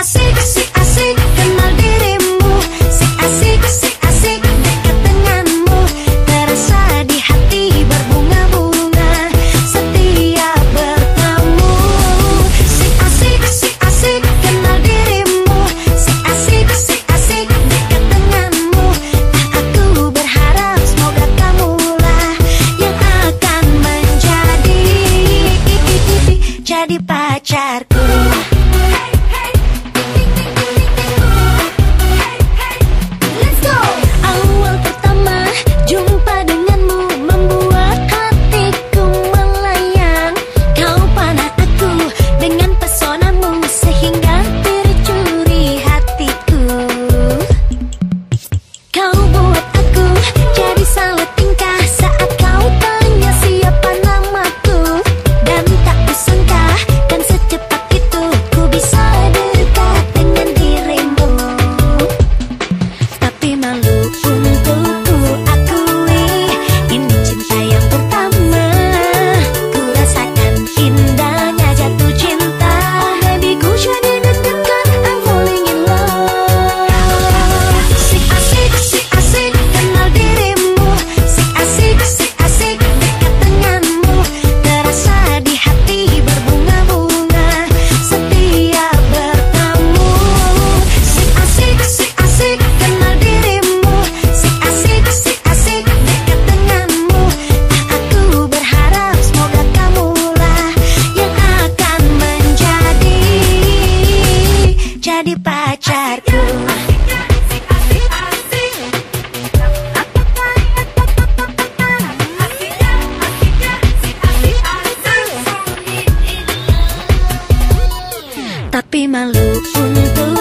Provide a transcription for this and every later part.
asik, si asik, kenal dirimu. Si asik, si jadi pacarku. Tapi malu untuk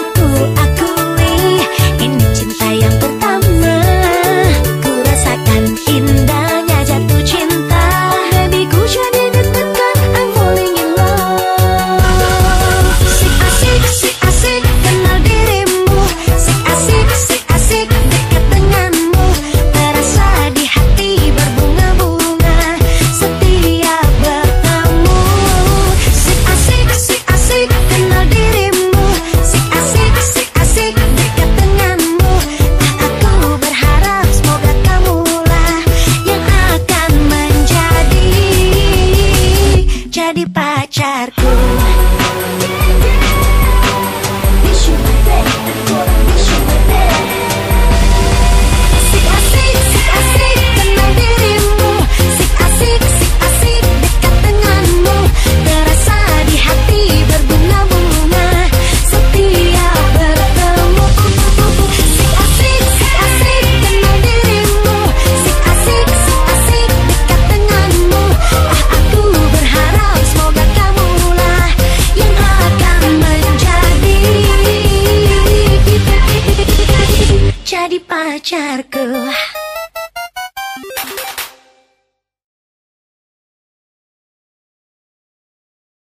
barco. pacarku